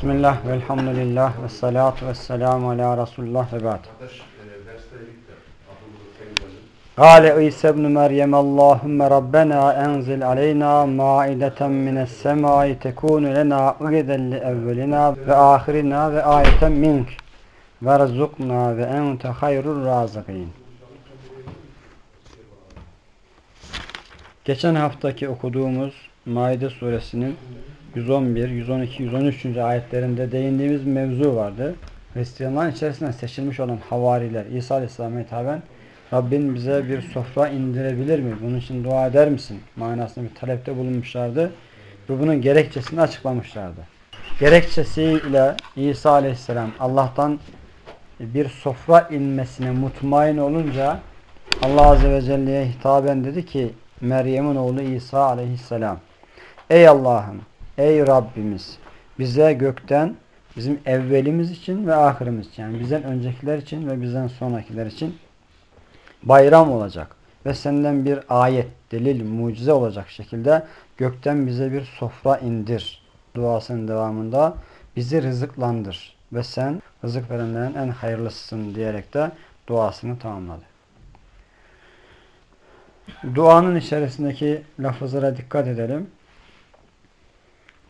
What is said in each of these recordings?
Bismillah, velhamdülillah, ve salatu ve selamu ala Resulullah ve ba'd. Kale İsa ibn Meryem Allahümme Rabbena enzil aleyna maideten mines semai tekunu lena ugiden li evvelina ve ahirina ve ayeten mink ve rızukna ve ente hayrul razıkin. Geçen haftaki okuduğumuz Maide suresinin 111, 112, 113. ayetlerinde değindiğimiz mevzu vardı. Hristiyanların içerisinden seçilmiş olan havariler İsa Aleyhisselam'a hitaben Rabbin bize bir sofra indirebilir mi? Bunun için dua eder misin? Manasında bir talepte bulunmuşlardı. Ve bunun gerekçesini açıklamışlardı. Gerekçesiyle İsa Aleyhisselam Allah'tan bir sofra inmesine mutmain olunca Allah Azze ve Celle'ye hitaben dedi ki Meryem'in oğlu İsa Aleyhisselam Ey Allah'ım Ey Rabbimiz bize gökten bizim evvelimiz için ve ahirimiz için yani bizden öncekiler için ve bizden sonrakiler için bayram olacak ve senden bir ayet, delil, mucize olacak şekilde gökten bize bir sofra indir duasının devamında bizi rızıklandır ve sen rızık verenlerin en hayırlısısın diyerek de duasını tamamladı. Duanın içerisindeki lafızlara dikkat edelim.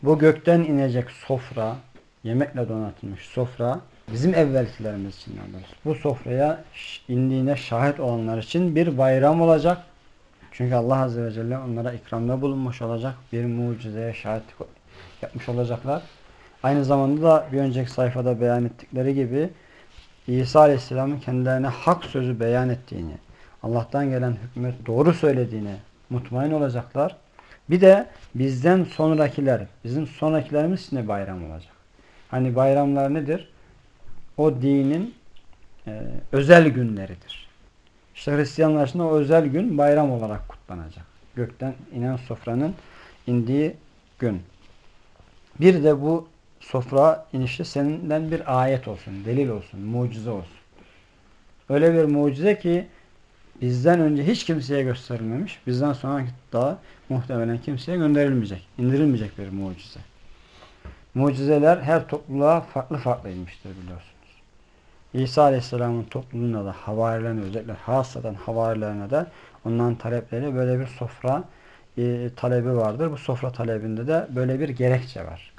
Bu gökten inecek sofra, yemekle donatılmış sofra bizim evvelkilerimiz için alırız. Bu sofraya indiğine şahit olanlar için bir bayram olacak. Çünkü Allah Azze ve Celle onlara ikramda bulunmuş olacak. Bir mucizeye şahit yapmış olacaklar. Aynı zamanda da bir önceki sayfada beyan ettikleri gibi İsa Aleyhisselam'ın kendilerine hak sözü beyan ettiğini, Allah'tan gelen hükmet doğru söylediğini mutmain olacaklar. Bir de bizden sonrakiler, bizim sonrakilerimiz de bayram olacak. Hani bayramlar nedir? O dinin e, özel günleridir. İşte Hristiyanlar için o özel gün bayram olarak kutlanacak. Gökten inen sofranın indiği gün. Bir de bu sofra inişte senden bir ayet olsun, delil olsun, mucize olsun. Öyle bir mucize ki bizden önce hiç kimseye gösterilmemiş, bizden sonra daha muhtemelen kimseye gönderilmeyecek, indirilmeyecek bir mucize. Mucizeler her topluluğa farklı farklı inmiştir biliyorsunuz. İsa Aleyhisselam'ın topluluğuna da havarilerine özellikle hasadan havarilerine de onların talepleri böyle bir sofra e, talebi vardır. Bu sofra talebinde de böyle bir gerekçe var.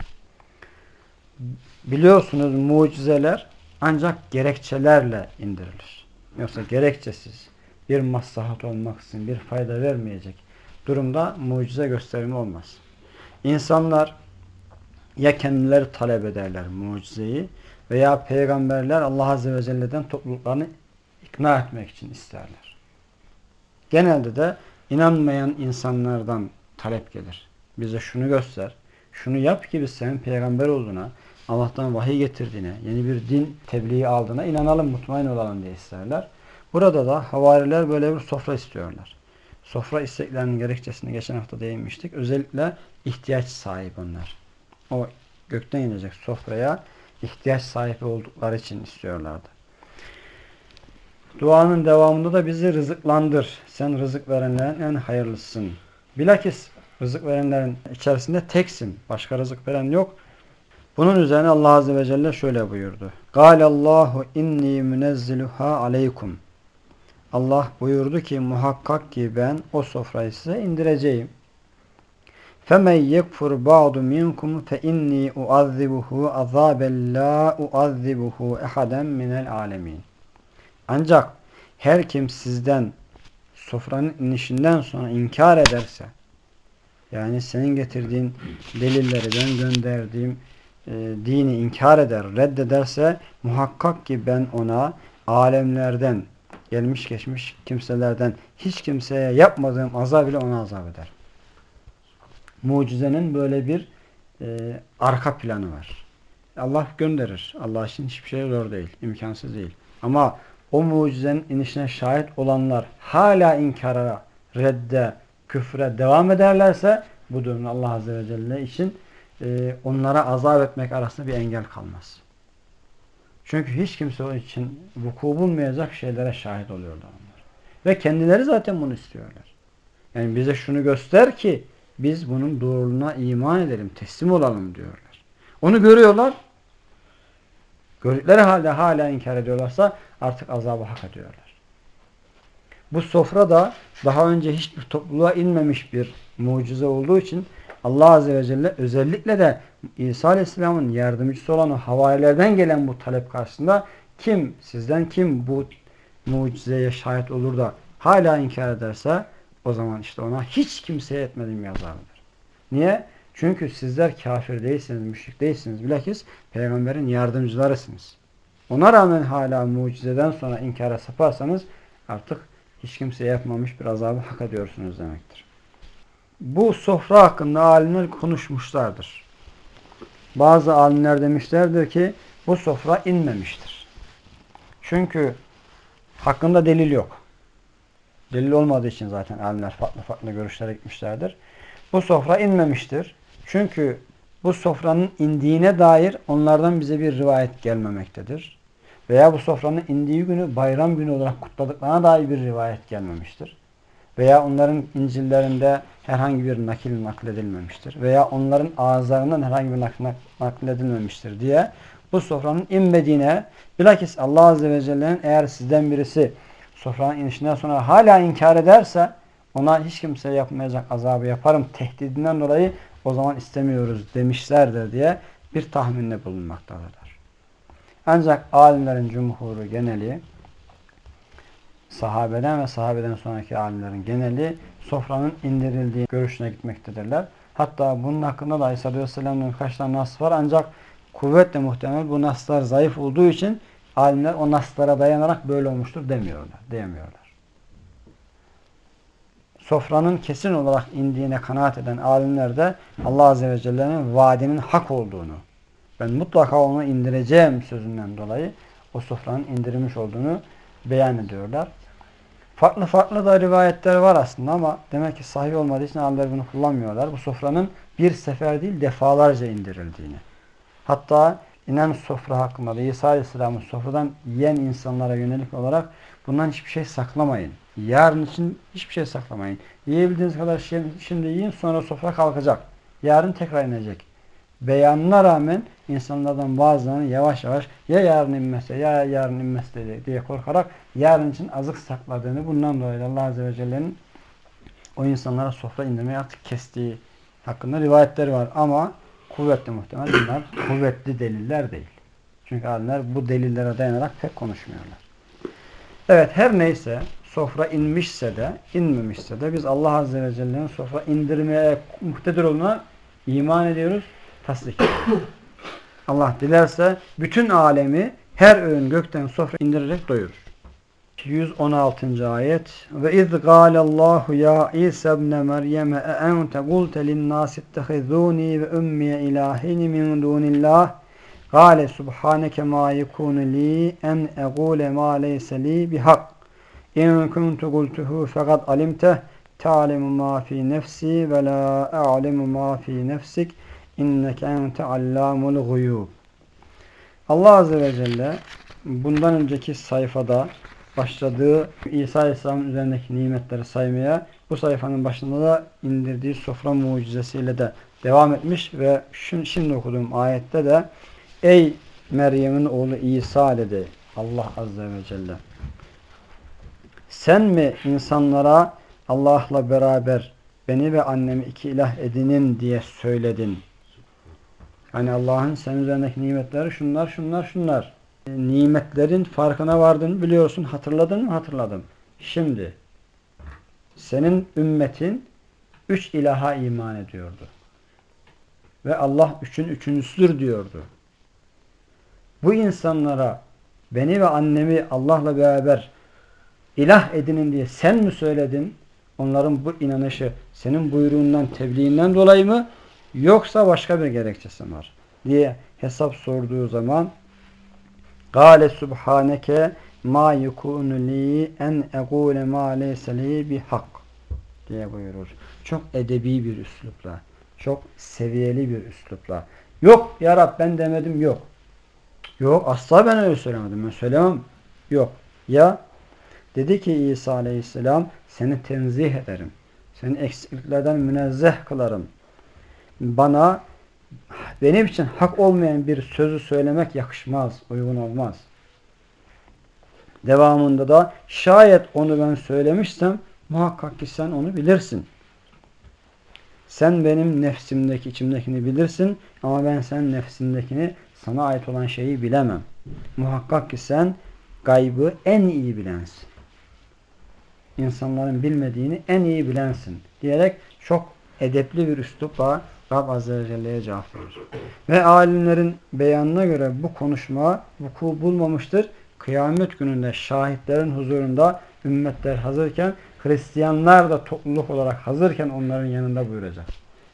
Biliyorsunuz mucizeler ancak gerekçelerle indirilir. Yoksa gerekçesiz bir maslahat olmaksızın bir fayda vermeyecek durumda mucize gösterimi olmaz. İnsanlar ya kendileri talep ederler mucizeyi veya peygamberler Allah Azze ve Celle'den topluluklarını ikna etmek için isterler. Genelde de inanmayan insanlardan talep gelir. Bize şunu göster, şunu yap ki biz senin peygamber olduğuna, Allah'tan vahiy getirdiğine, yeni bir din tebliği aldığına inanalım, mutmain olalım diye isterler. Burada da havariler böyle bir sofra istiyorlar. Sofra isteklerinin gerekçesine geçen hafta değinmiştik. Özellikle ihtiyaç sahibi onlar. O gökten inecek sofraya ihtiyaç sahibi oldukları için istiyorlardı. Duanın devamında da bizi rızıklandır. Sen rızık verenlerin en hayırlısın. Bilakis rızık verenlerin içerisinde teksin. Başka rızık veren yok. Bunun üzerine Allah Azze ve Celle şöyle buyurdu. Allahu inni münezziluha aleykum. Allah buyurdu ki muhakkak ki ben o sofrayı size indireceğim. فَمَنْ يَكْفُرْ بَعْضُ مِنْكُمْ فَاِنِّي اُعَذِّبُهُ عَذَابًا لَا اُعَذِّبُهُ اَحَدًا مِنَ الْعَالَمِينَ Ancak her kim sizden sofranın inişinden sonra inkar ederse yani senin getirdiğin delilleri ben gönderdiğim e, dini inkar eder, reddederse muhakkak ki ben ona alemlerden gelmiş geçmiş kimselerden hiç kimseye yapmadığım azab ile ona azap eder. Mucizenin böyle bir e, arka planı var. Allah gönderir. Allah için hiçbir şey zor değil. imkansız değil. Ama o mucizenin inişine şahit olanlar hala inkara, redde, küfre devam ederlerse bu durumda Allah Azze ve Celle için e, onlara azap etmek arasında bir engel kalmaz. Çünkü hiç kimse o için vuku bulmayacak şeylere şahit oluyorlar onlar. Ve kendileri zaten bunu istiyorlar. Yani bize şunu göster ki biz bunun doğruluğuna iman edelim, teslim olalım diyorlar. Onu görüyorlar. Gördükleri halde hala inkar ediyorlarsa artık azabı hak ediyorlar. Bu sofra da daha önce hiçbir topluluğa inmemiş bir mucize olduğu için Allah Azze ve Celle özellikle de İsa Aleyhisselam'ın yardımcısı olan o havarilerden gelen bu talep karşısında kim, sizden kim bu mucizeye şahit olur da hala inkar ederse o zaman işte ona hiç kimseye etmediğim yazarıdır. Niye? Çünkü sizler kafir değilsiniz, müşrik değilsiniz. Bilakis peygamberin yardımcılarısınız. Ona rağmen hala mucizeden sonra inkara saparsanız artık hiç kimseye yapmamış bir azabı hak ediyorsunuz demektir. Bu sofra hakkında alimler konuşmuşlardır. Bazı alimler demişlerdir ki bu sofra inmemiştir. Çünkü hakkında delil yok. Delil olmadığı için zaten alimler farklı farklı görüşlere gitmişlerdir. Bu sofra inmemiştir. Çünkü bu sofranın indiğine dair onlardan bize bir rivayet gelmemektedir. Veya bu sofranın indiği günü bayram günü olarak kutladıklarına dair bir rivayet gelmemiştir. Veya onların incillerinde herhangi bir nakil nakledilmemiştir. Veya onların ağızlarından herhangi bir nakil nakledilmemiştir diye bu sofranın inmediğine bilakis Allah Azze ve Celle'nin eğer sizden birisi sofranın inişinden sonra hala inkar ederse ona hiç kimse yapmayacak azabı yaparım tehdidinden dolayı o zaman istemiyoruz demişlerdir diye bir tahminde bulunmaktadırlar. Ancak alimlerin cumhuru geneli sahabeden ve sahabeden sonraki alimlerin geneli sofranın indirildiği görüşüne gitmektedirler. Hatta bunun hakkında da Aleyhisselatü Vesselam'ın birkaç tane nas var ancak kuvvetle muhtemel bu naslar zayıf olduğu için alimler o naslara dayanarak böyle olmuştur demiyorlar, diyemiyorlar. Sofranın kesin olarak indiğine kanaat eden alimler de Allah Azze ve Celle'nin vaadinin hak olduğunu, ben mutlaka onu indireceğim sözünden dolayı o sofranın indirilmiş olduğunu beyan ediyorlar. Farklı farklı da rivayetler var aslında ama demek ki sahih olmadığı için alimler bunu kullanmıyorlar. Bu sofranın bir sefer değil defalarca indirildiğini. Hatta inen sofra hakkında da İsa Aleyhisselam'ın sofradan yiyen insanlara yönelik olarak bundan hiçbir şey saklamayın. Yarın için hiçbir şey saklamayın. Yiyebildiğiniz kadar şimdi yiyin sonra sofra kalkacak. Yarın tekrar inecek. Beyanına rağmen insanlardan bazılarının yavaş yavaş ya yarın inmezse ya yarın inmezse diye korkarak yarın için azık sakladığını bundan dolayı Allah Azze ve Celle'nin o insanlara sofra indirmeyi artık kestiği hakkında rivayetleri var. Ama kuvvetli muhtemel bunlar kuvvetli deliller değil. Çünkü alimler bu delillere dayanarak pek konuşmuyorlar. Evet her neyse sofra inmişse de inmemişse de biz Allah Azze ve Celle'nin sofra indirmeye muhtedir olduğuna iman ediyoruz, tasdik. Allah dilerse bütün alemi her öğün gökten sofra indirerek doyurur. 116. ayet ve iz gâlallahu ya İsa ibn Meryem e ente gulte linnâs ittehizûni ve ummi ilâhini min dûnillah Gâle subhaneke mâ yekûnu li en egûle mâ leyse li bihak İn kuntu gultuhu fekad alimteh ta'lemu mâ fî nefsi ve lâ a'lemu mâ fî nefsik inneke ente allâmul guyûb Allah Azze ve Celle bundan önceki sayfada başladığı İsa Aleyhisselam'ın üzerindeki nimetleri saymaya bu sayfanın başında da indirdiği sofra mucizesiyle de devam etmiş ve şimdi okuduğum ayette de Ey Meryem'in oğlu İsa dedi Allah Azze ve Celle sen mi insanlara Allah'la beraber beni ve annemi iki ilah edinin diye söyledin. Hani Allah'ın senin üzerindeki nimetleri şunlar şunlar şunlar. Nimetlerin farkına vardın biliyorsun. Hatırladın mı? Hatırladım. Şimdi senin ümmetin üç ilaha iman ediyordu. Ve Allah üçün üçüncüsüdür diyordu. Bu insanlara beni ve annemi Allah'la beraber ilah edinin diye sen mi söyledin? Onların bu inanışı senin buyruğundan, tebliğinden dolayı mı? Yoksa başka bir gerekçesi var? Diye hesap sorduğu zaman Gale subhaneke ma yekunu li en egule ma leyse li bihak diye buyurur. Çok edebi bir üslupla. Çok seviyeli bir üslupla. Yok ya Rab ben demedim yok. Yok asla ben öyle söylemedim. Ben söylemem. Yok. Ya Dedi ki İsa aleyhisselam seni tenzih ederim. Seni eksikliklerden münezzeh kılarım. Bana benim için hak olmayan bir sözü söylemek yakışmaz, uygun olmaz. Devamında da şayet onu ben söylemişsem muhakkak ki sen onu bilirsin. Sen benim nefsimdeki, içimdekini bilirsin ama ben sen nefsindekini sana ait olan şeyi bilemem. Muhakkak ki sen gaybı en iyi bilensin. İnsanların bilmediğini en iyi bilensin diyerek çok edepli bir üslupla Rab Azze ve Celle'ye cevap verir. Ve alimlerin beyanına göre bu konuşma vuku bulmamıştır. Kıyamet gününde şahitlerin huzurunda ümmetler hazırken Hristiyanlar da topluluk olarak hazırken onların yanında buyuracak.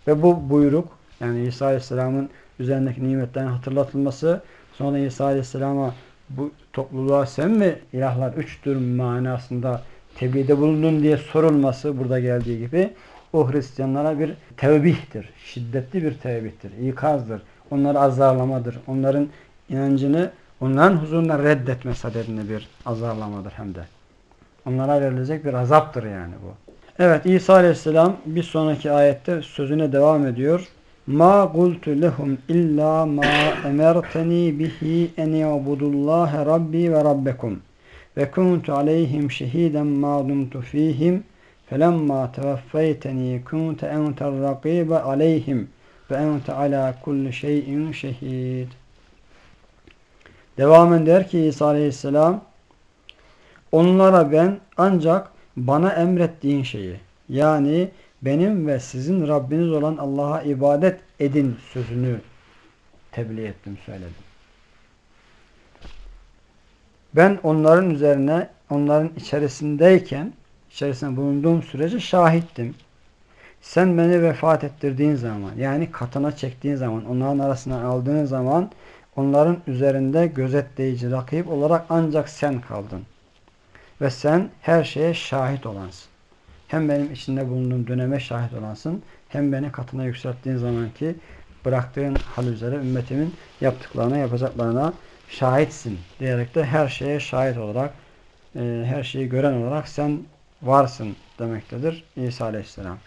Ve bu buyruk yani İsa Aleyhisselam'ın üzerindeki nimetlerin hatırlatılması sonra İsa Aleyhisselam'a bu topluluğa sen mi ilahlar üçtür manasında tebliğde bulundun diye sorulması burada geldiği gibi o Hristiyanlara bir tevbihtir. Şiddetli bir tevbihtir. ikazdır. Onları azarlamadır. Onların inancını onların huzurunda reddetme sadedinde bir azarlamadır hem de. Onlara verilecek bir azaptır yani bu. Evet İsa Aleyhisselam bir sonraki ayette sözüne devam ediyor. Ma qultu lehum illa ma emerteni bihi en ya'budullaha rabbi ve rabbekum ve kuntu aleyhim şehiden ma dumtu fihim felemma tevaffeyteni kuntu entel rakibe aleyhim ve ente ala kulli şeyin şehid. Devamen der ki İsa Aleyhisselam onlara ben ancak bana emrettiğin şeyi yani benim ve sizin Rabbiniz olan Allah'a ibadet edin sözünü tebliğ ettim söyledim. Ben onların üzerine onların içerisindeyken içerisinde bulunduğum sürece şahittim. Sen beni vefat ettirdiğin zaman yani katına çektiğin zaman onların arasına aldığın zaman onların üzerinde gözetleyici rakip olarak ancak sen kaldın. Ve sen her şeye şahit olansın. Hem benim içinde bulunduğum döneme şahit olansın hem beni katına yükselttiğin zamanki bıraktığın hal üzere ümmetimin yaptıklarına yapacaklarına şahitsin diyerek de her şeye şahit olarak e, her şeyi gören olarak sen varsın demektedir İsa Aleyhisselam.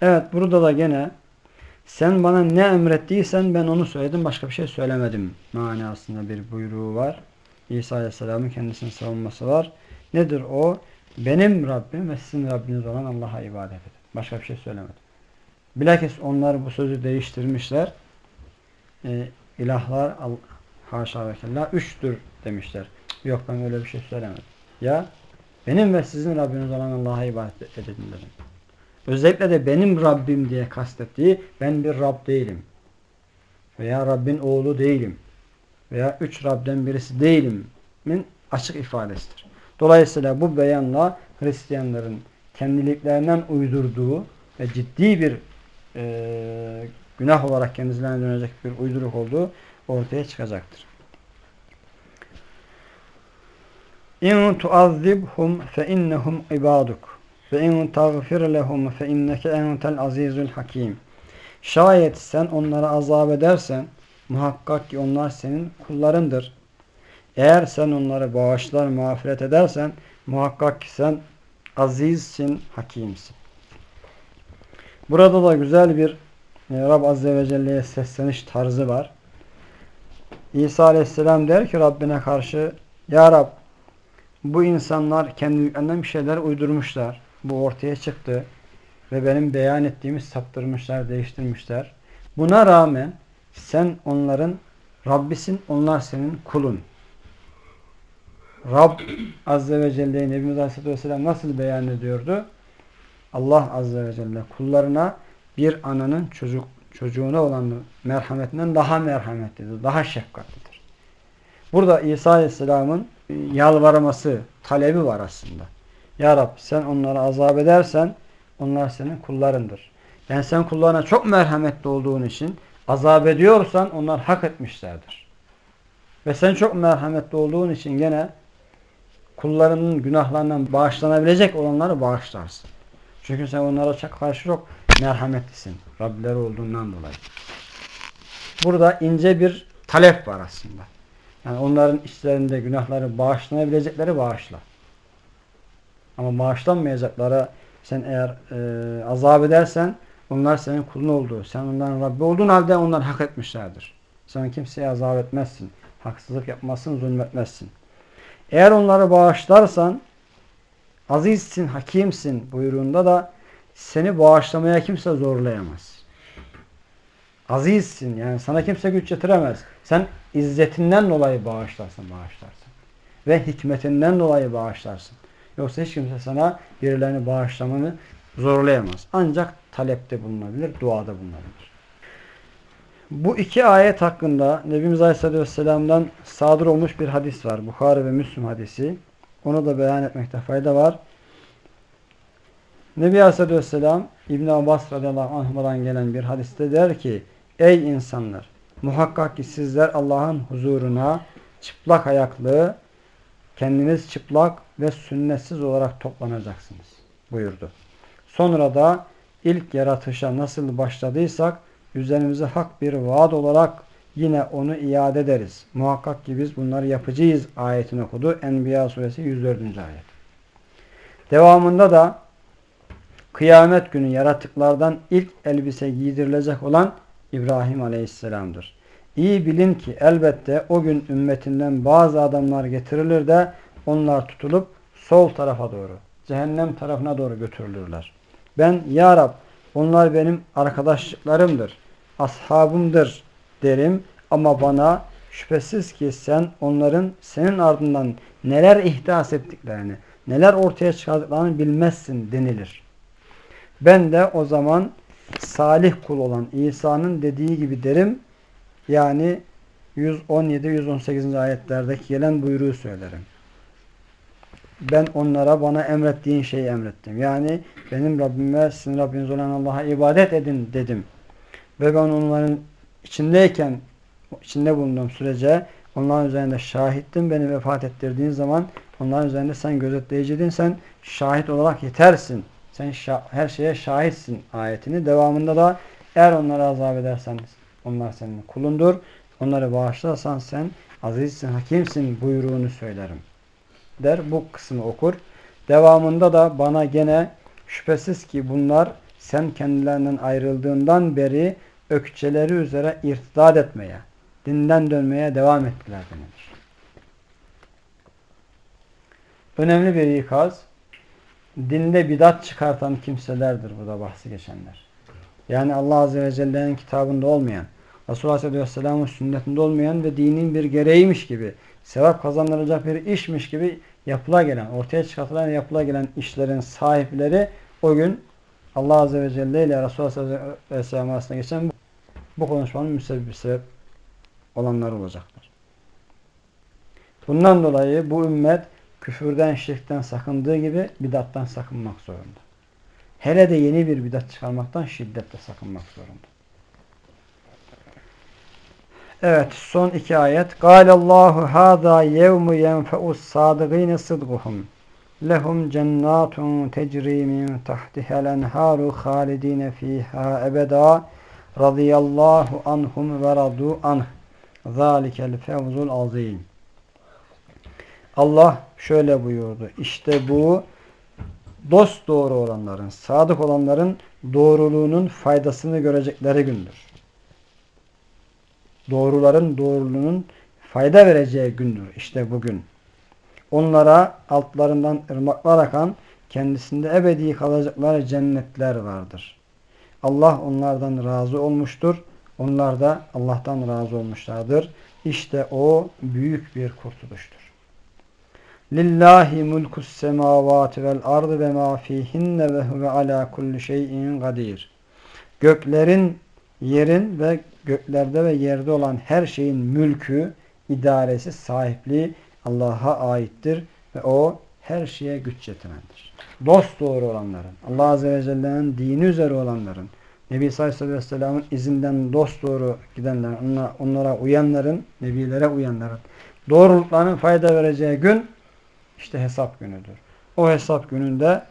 Evet burada da gene sen bana ne emrettiysen ben onu söyledim başka bir şey söylemedim manasında bir buyruğu var. İsa Aleyhisselam'ın kendisini savunması var. Nedir o? Benim Rabbim ve sizin Rabbiniz olan Allah'a ibadet edin. Başka bir şey söylemedim. Bilakis onlar bu sözü değiştirmişler. Ee, ilahlar haşa ve kella üçtür demişler. Yok ben öyle bir şey söylemedim. Ya benim ve sizin Rabbiniz olan Allah'a ibadet edin dedim. Özellikle de benim Rabbim diye kastettiği ben bir Rab değilim. Veya Rabbin oğlu değilim. Veya üç Rab'den birisi değilimin açık ifadesidir. Dolayısıyla bu beyanla Hristiyanların kendiliklerinden uydurduğu ve ciddi bir e, günah olarak kendilerine dönecek bir uyduruk olduğu ortaya çıkacaktır. İn tuazzibhum fe innehum ibaduk ve in tagfir lehum fe inneke entel azizul hakim. Şayet sen onlara azap edersen muhakkak ki onlar senin kullarındır. Eğer sen onları bağışlar, mağfiret edersen muhakkak ki sen azizsin, hakimsin. Burada da güzel bir e, Rab Azze ve Celle'ye sesleniş tarzı var. İsa Aleyhisselam der ki Rabbine karşı Ya Rab bu insanlar kendilerinden bir şeyler uydurmuşlar. Bu ortaya çıktı. Ve benim beyan ettiğimi saptırmışlar, değiştirmişler. Buna rağmen sen onların Rabbisin, onlar senin kulun. Rab Azze ve Celle'yi Nebimiz Aleyhisselatü Vesselam nasıl beyan ediyordu? Allah Azze ve Celle kullarına bir ananın çocuk çocuğuna olan merhametinden daha merhametlidir, daha şefkatlidir. Burada İsa Aleyhisselam'ın yalvarması, talebi var aslında. Ya Rab sen onları azap edersen onlar senin kullarındır. Yani sen kullarına çok merhametli olduğun için azap ediyorsan onlar hak etmişlerdir. Ve sen çok merhametli olduğun için gene kullarının günahlarından bağışlanabilecek olanları bağışlarsın. Çünkü sen onlara karşı çok merhametlisin. Rabbileri olduğundan dolayı. Burada ince bir talep var aslında. Yani onların işlerinde günahları bağışlanabilecekleri bağışla. Ama bağışlanmayacaklara sen eğer e, azap edersen Onlar senin kulun olduğu, sen onların Rabbi olduğun halde onlar hak etmişlerdir. Sen kimseye azap etmezsin. Haksızlık yapmazsın, zulmetmezsin. Eğer onları bağışlarsan azizsin, hakimsin buyruğunda da seni bağışlamaya kimse zorlayamaz. Azizsin yani sana kimse güç getiremez. Sen izzetinden dolayı bağışlarsın, bağışlarsın. Ve hikmetinden dolayı bağışlarsın. Yoksa hiç kimse sana birilerini bağışlamanı zorlayamaz. Ancak talepte bulunabilir, duada bulunabilir. Bu iki ayet hakkında Nebimiz Aleyhisselatü Vesselam'dan sadır olmuş bir hadis var. Bukhari ve Müslüm hadisi. Onu da beyan etmekte fayda var. Nebi Aleyhisselatü Vesselam İbn Abbas radıyallahu anh'dan gelen bir hadiste der ki Ey insanlar! Muhakkak ki sizler Allah'ın huzuruna çıplak ayaklı, kendiniz çıplak ve sünnetsiz olarak toplanacaksınız buyurdu. Sonra da ilk yaratışa nasıl başladıysak üzerimize hak bir vaat olarak yine onu iade ederiz. Muhakkak ki biz bunları yapacağız ayetini okudu. Enbiya suresi 104. ayet. Devamında da kıyamet günü yaratıklardan ilk elbise giydirilecek olan İbrahim aleyhisselamdır. İyi bilin ki elbette o gün ümmetinden bazı adamlar getirilir de onlar tutulup sol tarafa doğru, cehennem tarafına doğru götürülürler. Ben ya Rab onlar benim arkadaşlıklarımdır, ashabımdır derim ama bana şüphesiz ki sen onların senin ardından neler ihdas ettiklerini, neler ortaya çıkardıklarını bilmezsin denilir. Ben de o zaman salih kul olan İsa'nın dediği gibi derim. Yani 117-118. ayetlerdeki gelen buyruğu söylerim. Ben onlara bana emrettiğin şeyi emrettim. Yani benim Rabbime sizin Rabbiniz olan Allah'a ibadet edin dedim. Ve ben onların içindeyken içinde bulunduğum sürece onların üzerinde şahittim. Beni vefat ettirdiğin zaman onların üzerinde sen gözetleyiciydin. Sen şahit olarak yetersin. Sen her şeye şahitsin ayetini. Devamında da eğer onları azap edersen onlar senin kulundur. Onları bağışlarsan sen azizsin, hakimsin buyruğunu söylerim. Der bu kısmı okur. Devamında da bana gene şüphesiz ki bunlar sen kendilerinden ayrıldığından beri ökçeleri üzere irtidat etmeye, dinden dönmeye devam ettiler denilir. Önemli bir ikaz dinde bidat çıkartan kimselerdir burada bahsi geçenler. Yani Allah Azze ve Celle'nin kitabında olmayan, Resulullah Aleyhisselam'ın sünnetinde olmayan ve dinin bir gereğiymiş gibi, sevap kazanılacak bir işmiş gibi yapıla gelen, ortaya çıkartılan yapıla gelen işlerin sahipleri o gün Allah Azze ve Celle ile Resulullah Aleyhisselam arasında geçen bu, bu konuşmanın müsebbibi sebep olanlar olacaklar. Bundan dolayı bu ümmet küfürden, şirkten sakındığı gibi bidattan sakınmak zorunda. Hele de yeni bir bidat çıkarmaktan şiddetle sakınmak zorunda. Evet son iki ayet. Allahu hâzâ yevmu yenfe'us sâdıgîne sıdguhum. Lehum cennatun tecrî min tahtihel enhâru hâlidîne fîhâ ebedâ radıyallahu anhum ve radu anh. Zâlikel fevzul azîm. Allah şöyle buyurdu. İşte bu dost doğru olanların, sadık olanların doğruluğunun faydasını görecekleri gündür. Doğruların doğruluğunun fayda vereceği gündür. İşte bugün. Onlara altlarından ırmaklar akan, kendisinde ebedi kalacakları cennetler vardır. Allah onlardan razı olmuştur. Onlar da Allah'tan razı olmuşlardır. İşte o büyük bir kurtuluştur. Lillahi mulkus semavati vel ardı ve ma fihinne ve huve ala kulli şeyin kadir. Göklerin, yerin ve göklerde ve yerde olan her şeyin mülkü, idaresi, sahipliği Allah'a aittir ve o her şeye güç yetenendir. Dost doğru olanların, Allah Azze ve Celle'nin dini üzere olanların, Nebi Sallallahu Aleyhi izinden dost doğru gidenlerin, onlara, onlara uyanların, Nebilere uyanların doğruluklarının fayda vereceği gün işte hesap günüdür. O hesap gününde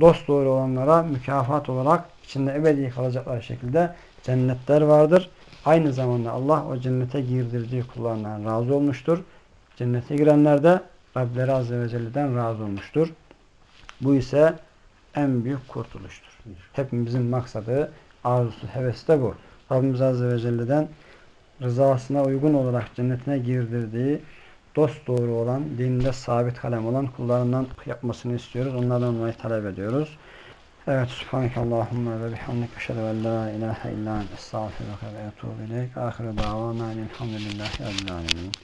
dost doğru olanlara mükafat olarak içinde ebedi kalacaklar şekilde cennetler vardır. Aynı zamanda Allah o cennete girdirdiği kullarından razı olmuştur. Cennete girenler de Rableri Azze ve Celle'den razı olmuştur. Bu ise en büyük kurtuluştur. Hepimizin maksadı, arzusu, hevesi de bu. Rabbimiz Azze ve Celle'den rızasına uygun olarak cennetine girdirdiği dost doğru olan, dininde sabit kalem olan kullarından yapmasını istiyoruz. Onlardan olmayı talep ediyoruz. Evet, Subhaneke Allahümme ve bihamdik eşhedü en la ilahe illa ente estağfiruke ve etûbü ileyk. Ahiru davana elhamdülillahi rabbil alemin.